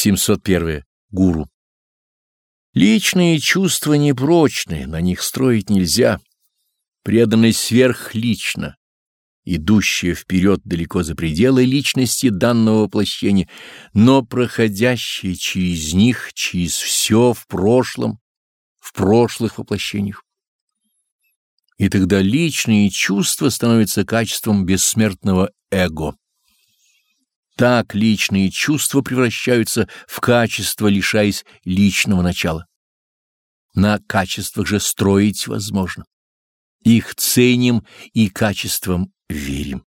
701. Гуру. Личные чувства непрочны, на них строить нельзя. Преданность сверхлично, идущая вперед далеко за пределы личности данного воплощения, но проходящая через них, через все в прошлом, в прошлых воплощениях. И тогда личные чувства становятся качеством бессмертного эго. Так личные чувства превращаются в качество, лишаясь личного начала. На качествах же строить возможно. Их ценим и качеством верим.